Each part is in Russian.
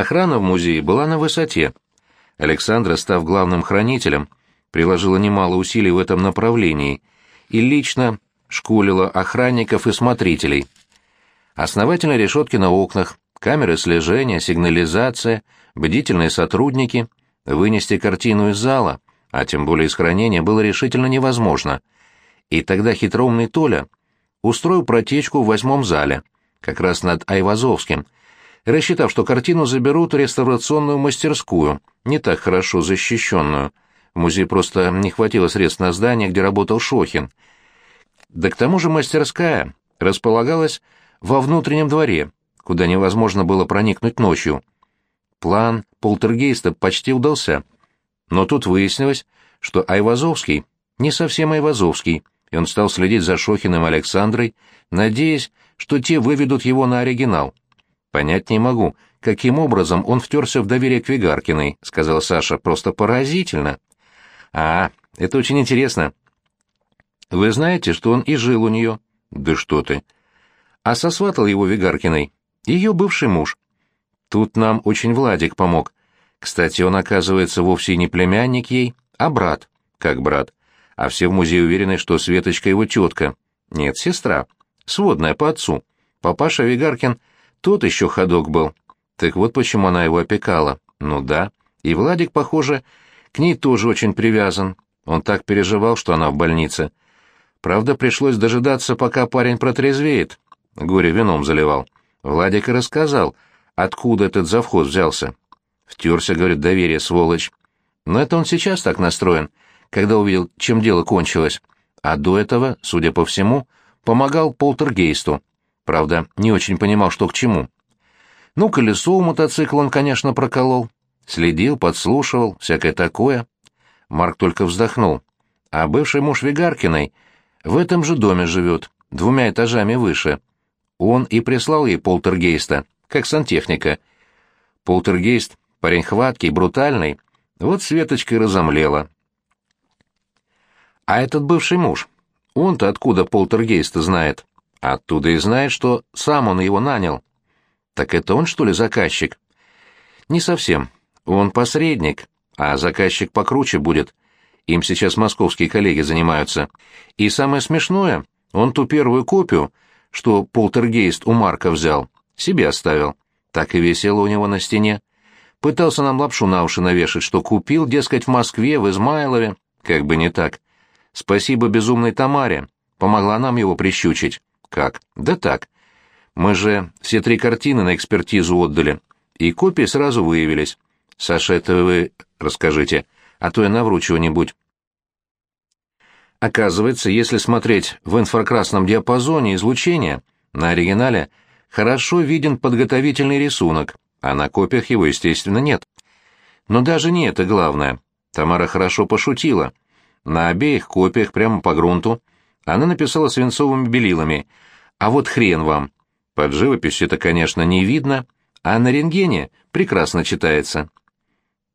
Охрана в музее была на высоте. Александра, став главным хранителем, приложила немало усилий в этом направлении и лично школила охранников и смотрителей. Основательные решетки на окнах, камеры слежения, сигнализация, бдительные сотрудники. Вынести картину из зала, а тем более из хранения, было решительно невозможно. И тогда хитроумный Толя устроил протечку в восьмом зале, как раз над Айвазовским, рассчитав, что картину заберут в реставрационную мастерскую, не так хорошо защищенную. В музее просто не хватило средств на здание, где работал Шохин. Да к тому же мастерская располагалась во внутреннем дворе, куда невозможно было проникнуть ночью. План полтергейста почти удался. Но тут выяснилось, что Айвазовский не совсем Айвазовский, и он стал следить за Шохиным Александрой, надеясь, что те выведут его на оригинал. «Понять не могу, каким образом он втерся в доверие к Вигаркиной», — сказал Саша, — «просто поразительно». «А, это очень интересно. Вы знаете, что он и жил у нее?» «Да что ты!» «А сосватал его Вигаркиной ее бывший муж. Тут нам очень Владик помог. Кстати, он, оказывается, вовсе не племянник ей, а брат. Как брат. А все в музее уверены, что Светочка его тетка. Нет, сестра. Сводная по отцу. Папаша Вигаркин тот еще ходок был. Так вот почему она его опекала. Ну да. И Владик, похоже, к ней тоже очень привязан. Он так переживал, что она в больнице. Правда, пришлось дожидаться, пока парень протрезвеет. Горе вином заливал. Владик рассказал, откуда этот завхоз взялся. Втерся, говорит, доверие, сволочь. Но это он сейчас так настроен, когда увидел, чем дело кончилось. А до этого, судя по всему, помогал полтергейсту. Правда, не очень понимал, что к чему. Ну, колесо у мотоцикла он, конечно, проколол. Следил, подслушивал, всякое такое. Марк только вздохнул. А бывший муж Вигаркиной в этом же доме живет, двумя этажами выше. Он и прислал ей полтергейста, как сантехника. Полтергейст, парень хваткий, брутальный, вот Светочка разомлела. А этот бывший муж, он-то откуда полтергейста знает? Оттуда и знает, что сам он его нанял. Так это он, что ли, заказчик? Не совсем. Он посредник, а заказчик покруче будет. Им сейчас московские коллеги занимаются. И самое смешное, он ту первую копию что полтергейст у Марка взял, себе оставил. Так и висело у него на стене. Пытался нам лапшу на уши навешать, что купил, дескать, в Москве, в Измайлове. Как бы не так. Спасибо безумной Тамаре. Помогла нам его прищучить. Как? Да так. Мы же все три картины на экспертизу отдали. И копии сразу выявились. Саша, это вы расскажите, а то я навру чего-нибудь. Оказывается, если смотреть в инфракрасном диапазоне излучения, на оригинале хорошо виден подготовительный рисунок, а на копиях его, естественно, нет. Но даже не это главное. Тамара хорошо пошутила. На обеих копиях прямо по грунту она написала свинцовыми белилами «А вот хрен вам». Под живописью это, конечно, не видно, а на рентгене прекрасно читается.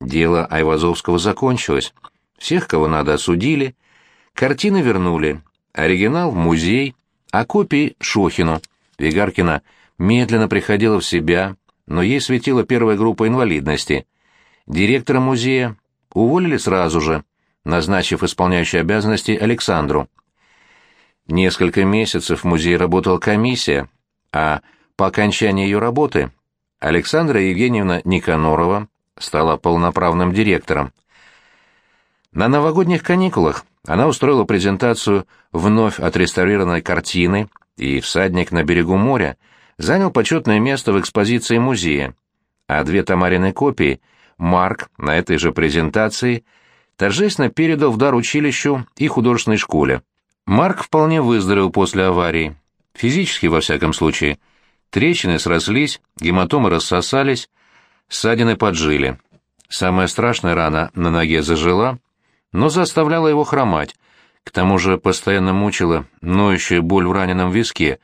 Дело Айвазовского закончилось. Всех, кого надо, осудили — Картины вернули. Оригинал в музей, а копии — Шохину. Вигаркина медленно приходила в себя, но ей светила первая группа инвалидности. Директора музея уволили сразу же, назначив исполняющей обязанности Александру. Несколько месяцев в музее работала комиссия, а по окончании ее работы Александра Евгеньевна Никанорова стала полноправным директором. На новогодних каникулах она устроила презентацию вновь отреставрированной картины, и «Всадник на берегу моря» занял почетное место в экспозиции музея, а две Тамарины копии Марк на этой же презентации торжественно передал в дар училищу и художественной школе. Марк вполне выздоровел после аварии, физически во всяком случае. Трещины срослись, гематомы рассосались, ссадины поджили. Самая страшная рана на ноге зажила, но заставляла его хромать. К тому же постоянно мучила ноющая боль в раненом виске,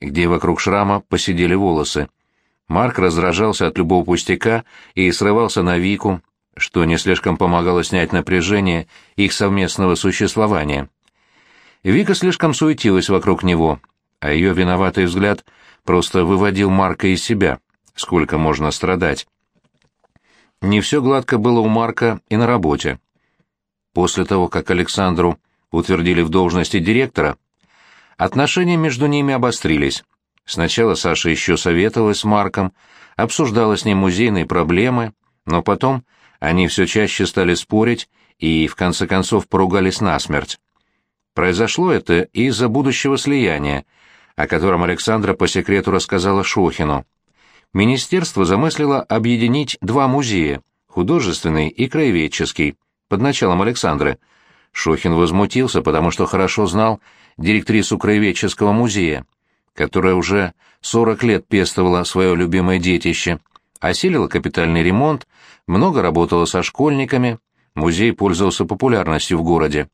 где вокруг шрама посидели волосы. Марк раздражался от любого пустяка и срывался на Вику, что не слишком помогало снять напряжение их совместного существования. Вика слишком суетилась вокруг него, а ее виноватый взгляд просто выводил Марка из себя. Сколько можно страдать? Не все гладко было у Марка и на работе. После того, как Александру утвердили в должности директора, отношения между ними обострились. Сначала Саша еще советовалась с Марком, обсуждала с ним музейные проблемы, но потом они все чаще стали спорить и, в конце концов, поругались насмерть. Произошло это из-за будущего слияния, о котором Александра по секрету рассказала Шохину. Министерство замыслило объединить два музея – художественный и краеведческий, под началом Александры. Шохин возмутился, потому что хорошо знал директрису краеведческого музея, которая уже 40 лет пестовала свое любимое детище, осилила капитальный ремонт, много работала со школьниками, музей пользовался популярностью в городе.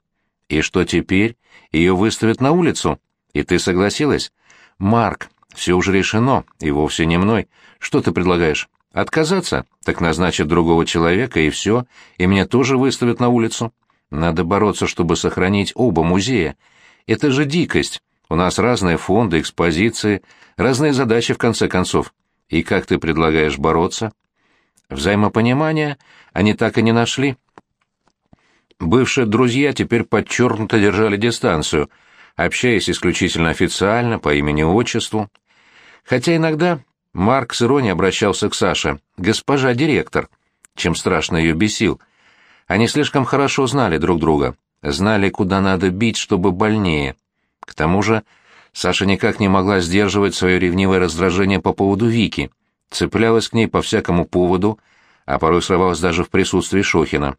И что теперь? Ее выставят на улицу? И ты согласилась? Марк, все уже решено, и вовсе не мной. Что ты предлагаешь? Отказаться? Так назначат другого человека, и все, и меня тоже выставят на улицу. Надо бороться, чтобы сохранить оба музея. Это же дикость. У нас разные фонды, экспозиции, разные задачи, в конце концов. И как ты предлагаешь бороться? Взаимопонимания они так и не нашли. Бывшие друзья теперь подчеркнуто держали дистанцию, общаясь исключительно официально, по имени-отчеству. Хотя иногда Марк с иронией обращался к Саше, «Госпожа директор», чем страшно ее бесил. Они слишком хорошо знали друг друга, знали, куда надо бить, чтобы больнее. К тому же Саша никак не могла сдерживать свое ревнивое раздражение по поводу Вики, цеплялась к ней по всякому поводу, а порой срывалась даже в присутствии Шохина.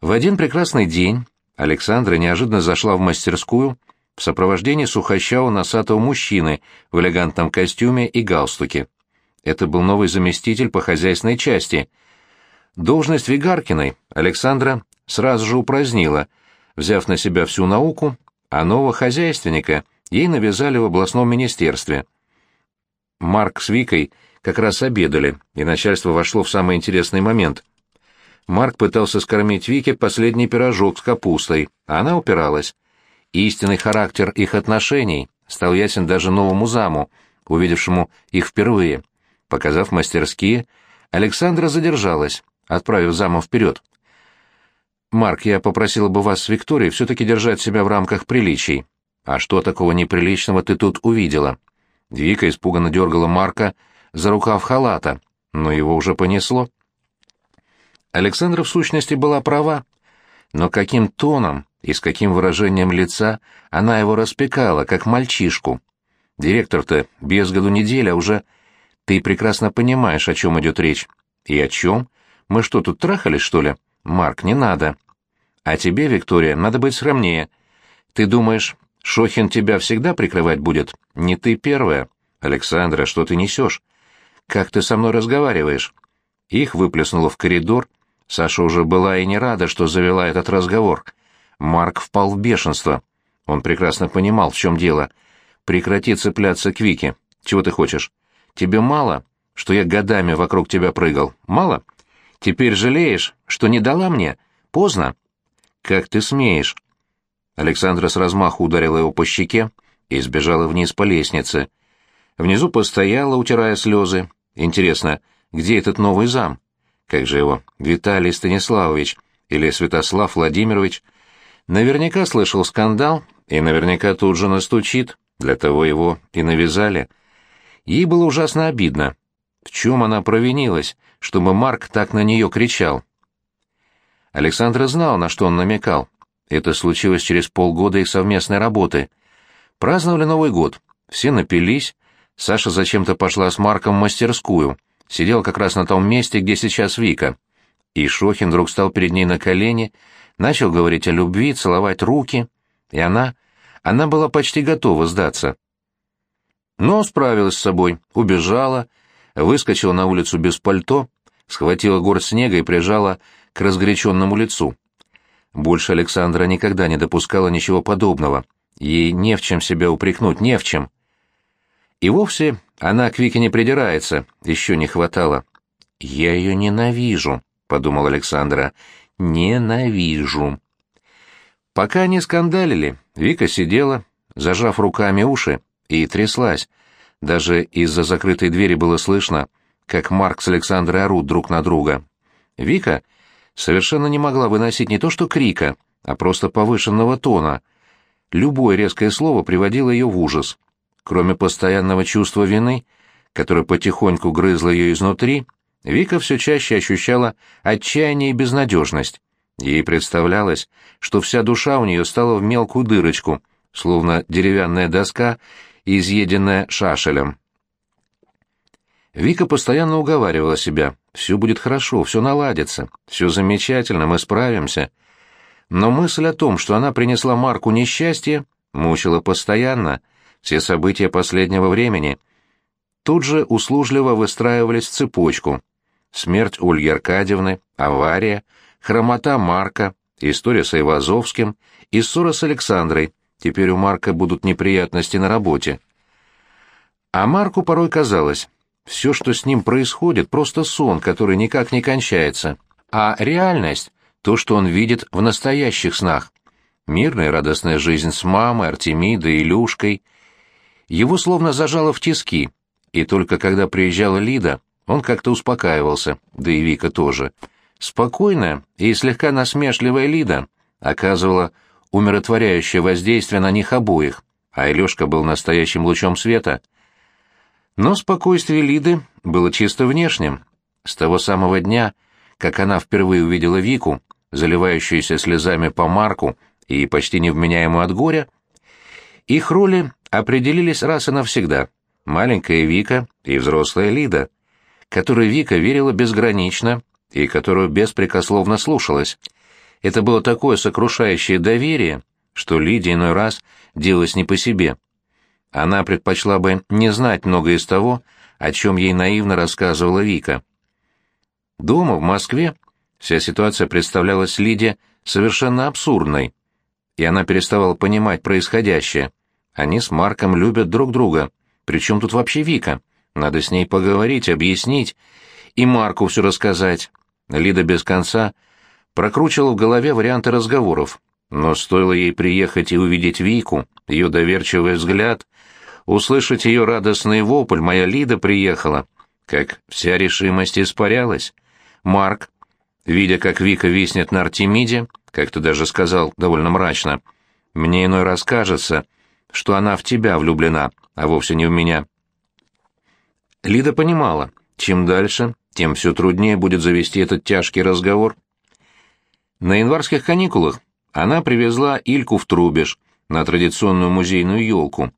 В один прекрасный день Александра неожиданно зашла в мастерскую в сопровождении сухощавого носатого мужчины в элегантном костюме и галстуке. Это был новый заместитель по хозяйственной части. Должность Вигаркиной Александра сразу же упразднила, взяв на себя всю науку, а нового хозяйственника ей навязали в областном министерстве. Марк с Викой как раз обедали, и начальство вошло в самый интересный момент. Марк пытался скормить Вике последний пирожок с капустой, а она упиралась. Истинный характер их отношений стал ясен даже новому заму, увидевшему их впервые. Показав мастерские, Александра задержалась, отправив зама вперед. «Марк, я попросила бы вас с Викторией все-таки держать себя в рамках приличий. А что такого неприличного ты тут увидела?» Вика испуганно дергала Марка за рукав халата, но его уже понесло. Александра в сущности была права, но каким тоном и с каким выражением лица она его распекала, как мальчишку. Директор-то без году неделя уже... Ты прекрасно понимаешь, о чем идет речь. И о чем? Мы что, тут трахались, что ли? Марк, не надо. А тебе, Виктория, надо быть скромнее. Ты думаешь, Шохин тебя всегда прикрывать будет? Не ты первая. Александра, что ты несешь? Как ты со мной разговариваешь? Их выплеснуло в коридор, Саша уже была и не рада, что завела этот разговор. Марк впал в бешенство. Он прекрасно понимал, в чем дело. Прекрати цепляться к Вике. Чего ты хочешь? Тебе мало, что я годами вокруг тебя прыгал? Мало? Теперь жалеешь, что не дала мне? Поздно. Как ты смеешь? Александра с размаху ударила его по щеке и сбежала вниз по лестнице. Внизу постояла, утирая слезы. Интересно, где этот новый зам? Как же его, Виталий Станиславович или Святослав Владимирович, наверняка слышал скандал и наверняка тут же настучит, для того его и навязали. Ей было ужасно обидно. В чем она провинилась, чтобы Марк так на нее кричал? Александра знал, на что он намекал. Это случилось через полгода их совместной работы. Праздновали Новый год, все напились, Саша зачем-то пошла с Марком в мастерскую — сидел как раз на том месте, где сейчас Вика. И Шохин вдруг стал перед ней на колени, начал говорить о любви, целовать руки, и она... она была почти готова сдаться. Но справилась с собой, убежала, выскочила на улицу без пальто, схватила горсть снега и прижала к разгоряченному лицу. Больше Александра никогда не допускала ничего подобного. Ей не в чем себя упрекнуть, не в чем. И вовсе она к Вике не придирается, еще не хватало. «Я ее ненавижу», — подумал Александра. «Ненавижу». Пока они скандалили, Вика сидела, зажав руками уши, и тряслась. Даже из-за закрытой двери было слышно, как Марк с Александрой орут друг на друга. Вика совершенно не могла выносить не то что крика, а просто повышенного тона. Любое резкое слово приводило ее в ужас. Кроме постоянного чувства вины, которое потихоньку грызло ее изнутри, Вика все чаще ощущала отчаяние и безнадежность. Ей представлялось, что вся душа у нее стала в мелкую дырочку, словно деревянная доска, изъеденная шашелем. Вика постоянно уговаривала себя, все будет хорошо, все наладится, все замечательно, мы справимся. Но мысль о том, что она принесла Марку несчастье, мучила постоянно, все события последнего времени. Тут же услужливо выстраивались в цепочку. Смерть Ольги Аркадьевны, авария, хромота Марка, история с Айвазовским и ссора с Александрой. Теперь у Марка будут неприятности на работе. А Марку порой казалось, все, что с ним происходит, просто сон, который никак не кончается, а реальность — то, что он видит в настоящих снах. Мирная радостная жизнь с мамой, Артемидой, Илюшкой. Его словно зажало в тиски, и только когда приезжала Лида, он как-то успокаивался, да и Вика тоже. Спокойная и слегка насмешливая Лида оказывала умиротворяющее воздействие на них обоих, а Илюшка был настоящим лучом света — но спокойствие Лиды было чисто внешним. С того самого дня, как она впервые увидела Вику, заливающуюся слезами по Марку и почти невменяемую от горя, их роли определились раз и навсегда. Маленькая Вика и взрослая Лида, которой Вика верила безгранично и которую беспрекословно слушалась. Это было такое сокрушающее доверие, что Лиде иной раз делалось не по себе — она предпочла бы не знать многое из того, о чем ей наивно рассказывала Вика. Дома, в Москве, вся ситуация представлялась Лиде совершенно абсурдной, и она переставала понимать происходящее. Они с Марком любят друг друга. Причем тут вообще Вика? Надо с ней поговорить, объяснить и Марку все рассказать. Лида без конца прокручивала в голове варианты разговоров. Но стоило ей приехать и увидеть Вику, ее доверчивый взгляд, услышать ее радостный вопль «Моя Лида приехала», как вся решимость испарялась. Марк, видя, как Вика виснет на Артемиде, как ты даже сказал довольно мрачно, «Мне иной раз кажется, что она в тебя влюблена, а вовсе не в меня». Лида понимала, чем дальше, тем все труднее будет завести этот тяжкий разговор. На январских каникулах она привезла Ильку в Трубеж на традиционную музейную елку,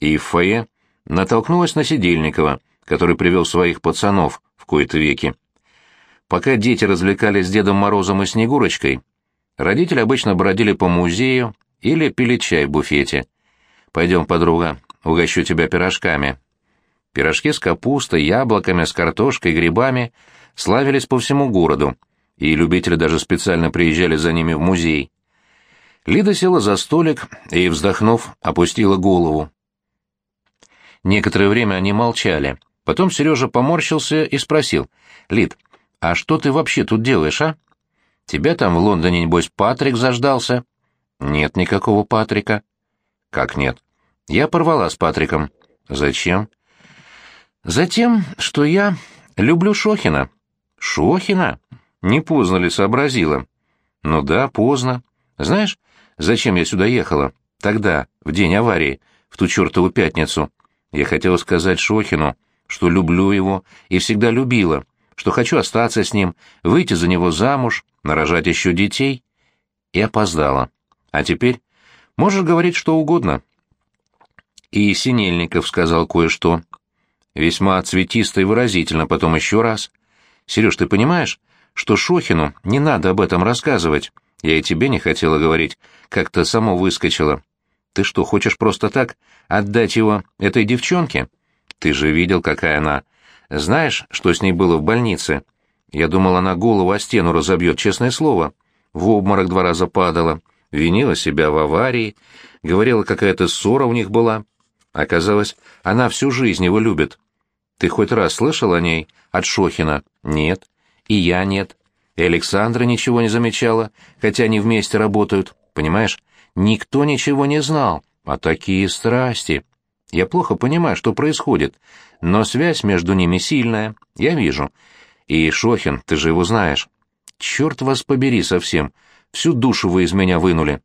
и в фойе натолкнулась на Сидельникова, который привел своих пацанов в кои-то веки. Пока дети развлекались с Дедом Морозом и Снегурочкой, родители обычно бродили по музею или пили чай в буфете. «Пойдем, подруга, угощу тебя пирожками». Пирожки с капустой, яблоками, с картошкой, грибами славились по всему городу, и любители даже специально приезжали за ними в музей. Лида села за столик и, вздохнув, опустила голову. Некоторое время они молчали. Потом Сережа поморщился и спросил. «Лид, а что ты вообще тут делаешь, а? Тебя там в Лондоне, небось, Патрик заждался?» «Нет никакого Патрика». «Как нет?» «Я порвала с Патриком». «Зачем?» «Затем, что я люблю Шохина». «Шохина? Не поздно ли сообразила?» «Ну да, поздно. Знаешь, зачем я сюда ехала? Тогда, в день аварии, в ту чертову пятницу. Я хотела сказать Шохину, что люблю его и всегда любила, что хочу остаться с ним, выйти за него замуж, нарожать еще детей. И опоздала. А теперь можешь говорить что угодно. И Синельников сказал кое-что. Весьма цветисто и выразительно, потом еще раз. Сереж, ты понимаешь, что Шохину не надо об этом рассказывать? Я и тебе не хотела говорить, как-то само выскочило. Ты что, хочешь просто так отдать его этой девчонке? Ты же видел, какая она. Знаешь, что с ней было в больнице? Я думал, она голову о стену разобьет, честное слово. В обморок два раза падала, винила себя в аварии, говорила, какая-то ссора у них была. Оказалось, она всю жизнь его любит. Ты хоть раз слышал о ней от Шохина? Нет. И я нет. И Александра ничего не замечала, хотя они вместе работают, понимаешь? Никто ничего не знал, а такие страсти. Я плохо понимаю, что происходит, но связь между ними сильная, я вижу. И Шохин, ты же его знаешь. Черт вас побери совсем, всю душу вы из меня вынули.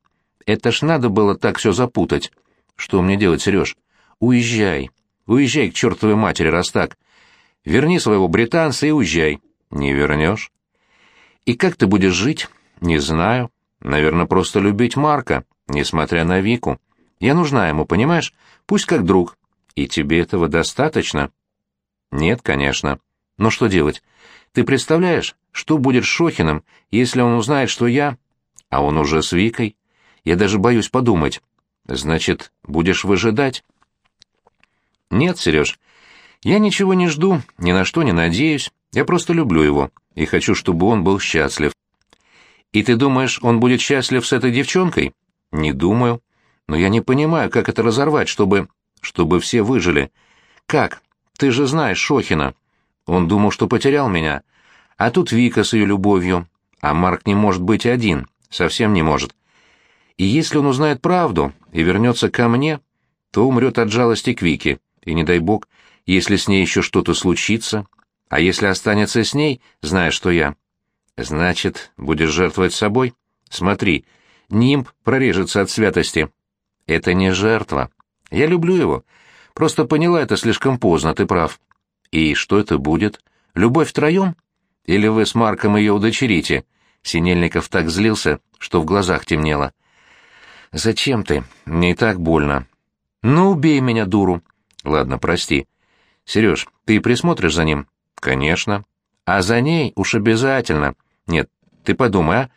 Это ж надо было так все запутать. Что мне делать, Сереж? Уезжай. Уезжай к чертовой матери, раз так. Верни своего британца и уезжай. Не вернешь. И как ты будешь жить? Не знаю. Наверное, просто любить Марка, несмотря на Вику. Я нужна ему, понимаешь? Пусть как друг. И тебе этого достаточно? Нет, конечно. Но что делать? Ты представляешь, что будет с Шохиным, если он узнает, что я... А он уже с Викой. Я даже боюсь подумать. Значит, будешь выжидать? Нет, Сереж, я ничего не жду, ни на что не надеюсь. Я просто люблю его и хочу, чтобы он был счастлив. И ты думаешь, он будет счастлив с этой девчонкой? Не думаю. Но я не понимаю, как это разорвать, чтобы... чтобы все выжили. Как? Ты же знаешь Шохина. Он думал, что потерял меня. А тут Вика с ее любовью. А Марк не может быть один. Совсем не может. И если он узнает правду и вернется ко мне, то умрет от жалости к Вике. И не дай бог, если с ней еще что-то случится. А если останется с ней, зная, что я... Значит, будешь жертвовать собой? Смотри, нимб прорежется от святости. Это не жертва. Я люблю его. Просто поняла это слишком поздно, ты прав. И что это будет? Любовь втроем? Или вы с Марком ее удочерите? Синельников так злился, что в глазах темнело. Зачем ты? Мне и так больно. Ну, убей меня, дуру. Ладно, прости. Сереж, ты присмотришь за ним? Конечно. А за ней уж обязательно. Нет, ты подумай, а?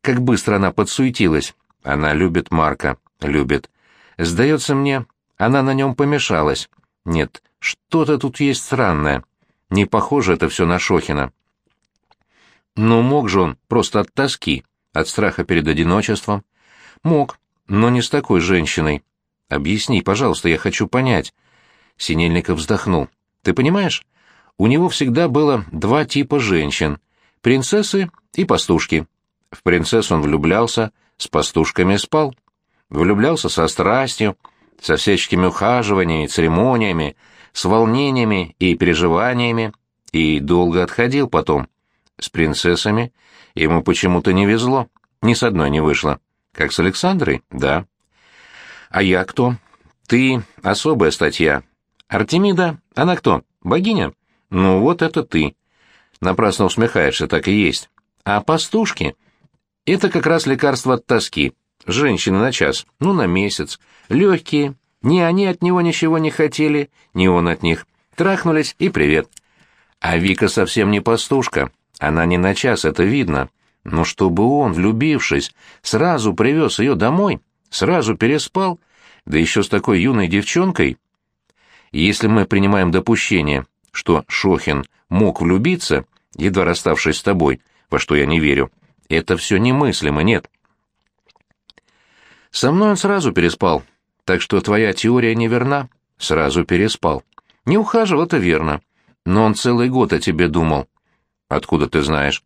Как быстро она подсуетилась. Она любит Марка. Любит. Сдается мне, она на нем помешалась. Нет, что-то тут есть странное. Не похоже это все на Шохина. Но мог же он просто от тоски, от страха перед одиночеством. Мог, но не с такой женщиной. Объясни, пожалуйста, я хочу понять. Синельников вздохнул. Ты понимаешь? У него всегда было два типа женщин — принцессы и пастушки. В принцессу он влюблялся, с пастушками спал. Влюблялся со страстью, со всяческими ухаживаниями, церемониями, с волнениями и переживаниями, и долго отходил потом. С принцессами ему почему-то не везло, ни с одной не вышло. Как с Александрой? Да. А я кто? Ты — особая статья. Артемида, она кто? Богиня? Ну вот это ты. Напрасно усмехаешься, так и есть. А пастушки — это как раз лекарство от тоски. Женщины на час, ну на месяц. Легкие. Ни они от него ничего не хотели, ни он от них. Трахнулись и привет. А Вика совсем не пастушка. Она не на час, это видно. Но чтобы он, влюбившись, сразу привез ее домой, сразу переспал, да еще с такой юной девчонкой. Если мы принимаем допущение, что Шохин мог влюбиться, едва расставшись с тобой, во что я не верю, это все немыслимо, нет. Со мной он сразу переспал, так что твоя теория неверна. Сразу переспал. Не ухаживал, это верно. Но он целый год о тебе думал. Откуда ты знаешь?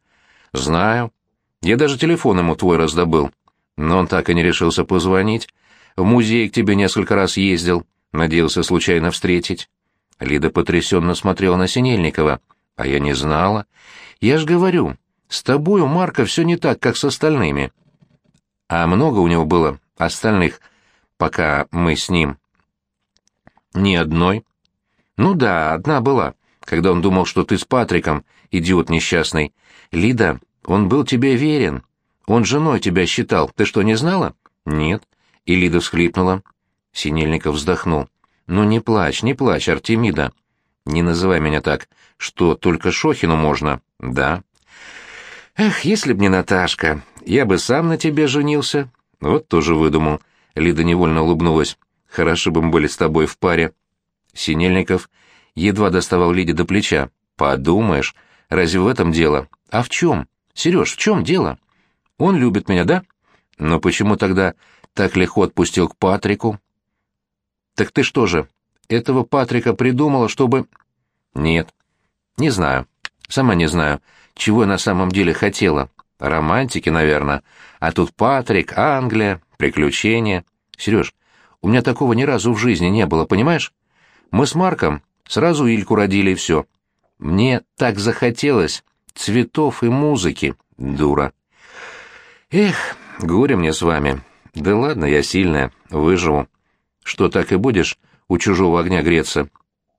Знаю. Я даже телефон ему твой раздобыл. Но он так и не решился позвонить. В музей к тебе несколько раз ездил. Надеялся случайно встретить. Лида потрясенно смотрела на Синельникова. А я не знала. Я ж говорю, с тобой у Марка все не так, как с остальными. А много у него было остальных, пока мы с ним. Ни одной. Ну да, одна была, когда он думал, что ты с Патриком, идиот несчастный. Лида, он был тебе верен. Он женой тебя считал. Ты что, не знала? Нет. И Лида всхлипнула. Синельников вздохнул. Ну не плачь, не плачь, Артемида. Не называй меня так. Что, только Шохину можно? Да. Эх, если б не Наташка, я бы сам на тебе женился. Вот тоже выдумал. Лида невольно улыбнулась. Хорошо бы мы были с тобой в паре. Синельников едва доставал Лиде до плеча. Подумаешь, разве в этом дело? А в чем? Сереж, в чем дело? Он любит меня, да? Но почему тогда так легко отпустил к Патрику? Так ты что же, этого Патрика придумала, чтобы... Нет, не знаю. Сама не знаю, чего я на самом деле хотела. Романтики, наверное. А тут Патрик, Англия, приключения. Сереж, У меня такого ни разу в жизни не было, понимаешь? Мы с Марком сразу Ильку родили и все. Мне так захотелось цветов и музыки, дура. Эх, горе мне с вами. Да ладно, я сильная, выживу. Что, так и будешь у чужого огня греться?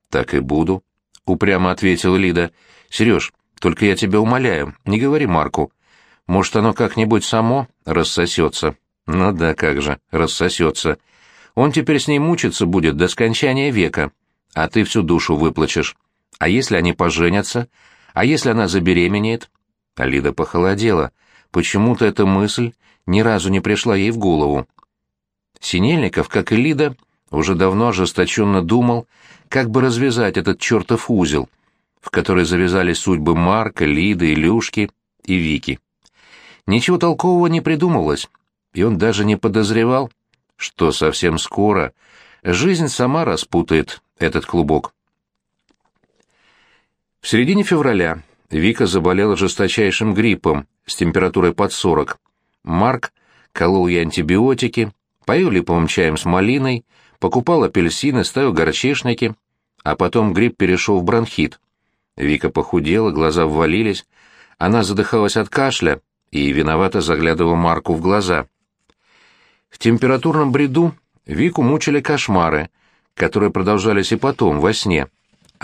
Так и буду, — упрямо ответила Лида. Сереж, только я тебя умоляю, не говори Марку. Может, оно как-нибудь само рассосется. Ну да, как же, рассосется. Он теперь с ней мучиться будет до скончания века, а ты всю душу выплачешь. А если они поженятся? А если она забеременеет? Алида похолодела. Почему-то эта мысль ни разу не пришла ей в голову. Синельников, как и Лида, уже давно ожесточенно думал, как бы развязать этот чертов узел, в который завязались судьбы Марка, Лиды, Илюшки и Вики. Ничего толкового не придумалось, и он даже не подозревал, что совсем скоро жизнь сама распутает этот клубок. В середине февраля Вика заболела жесточайшим гриппом с температурой под 40. Марк колол ей антибиотики, поил липовым чаем с малиной, покупал апельсины, ставил горчишники, а потом грипп перешел в бронхит. Вика похудела, глаза ввалились, она задыхалась от кашля и виновато заглядывала Марку в глаза. В температурном бреду Вику мучили кошмары, которые продолжались и потом, во сне.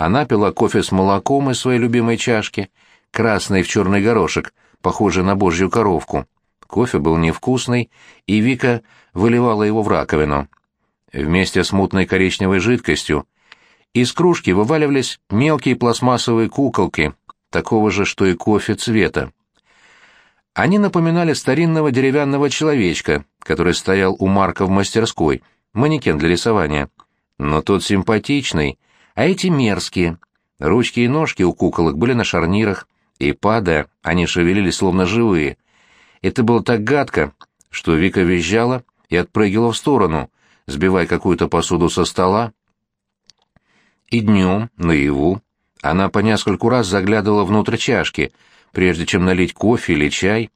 Она пила кофе с молоком из своей любимой чашки, красный в черный горошек, похожий на божью коровку. Кофе был невкусный, и Вика выливала его в раковину. Вместе с мутной коричневой жидкостью из кружки вываливались мелкие пластмассовые куколки, такого же, что и кофе цвета. Они напоминали старинного деревянного человечка, который стоял у Марка в мастерской, манекен для рисования. Но тот симпатичный, а эти мерзкие. Ручки и ножки у куколок были на шарнирах, и, падая, они шевелились словно живые. Это было так гадко, что Вика визжала и отпрыгивала в сторону, сбивая какую-то посуду со стола. И днем, наяву, она по нескольку раз заглядывала внутрь чашки, прежде чем налить кофе или чай,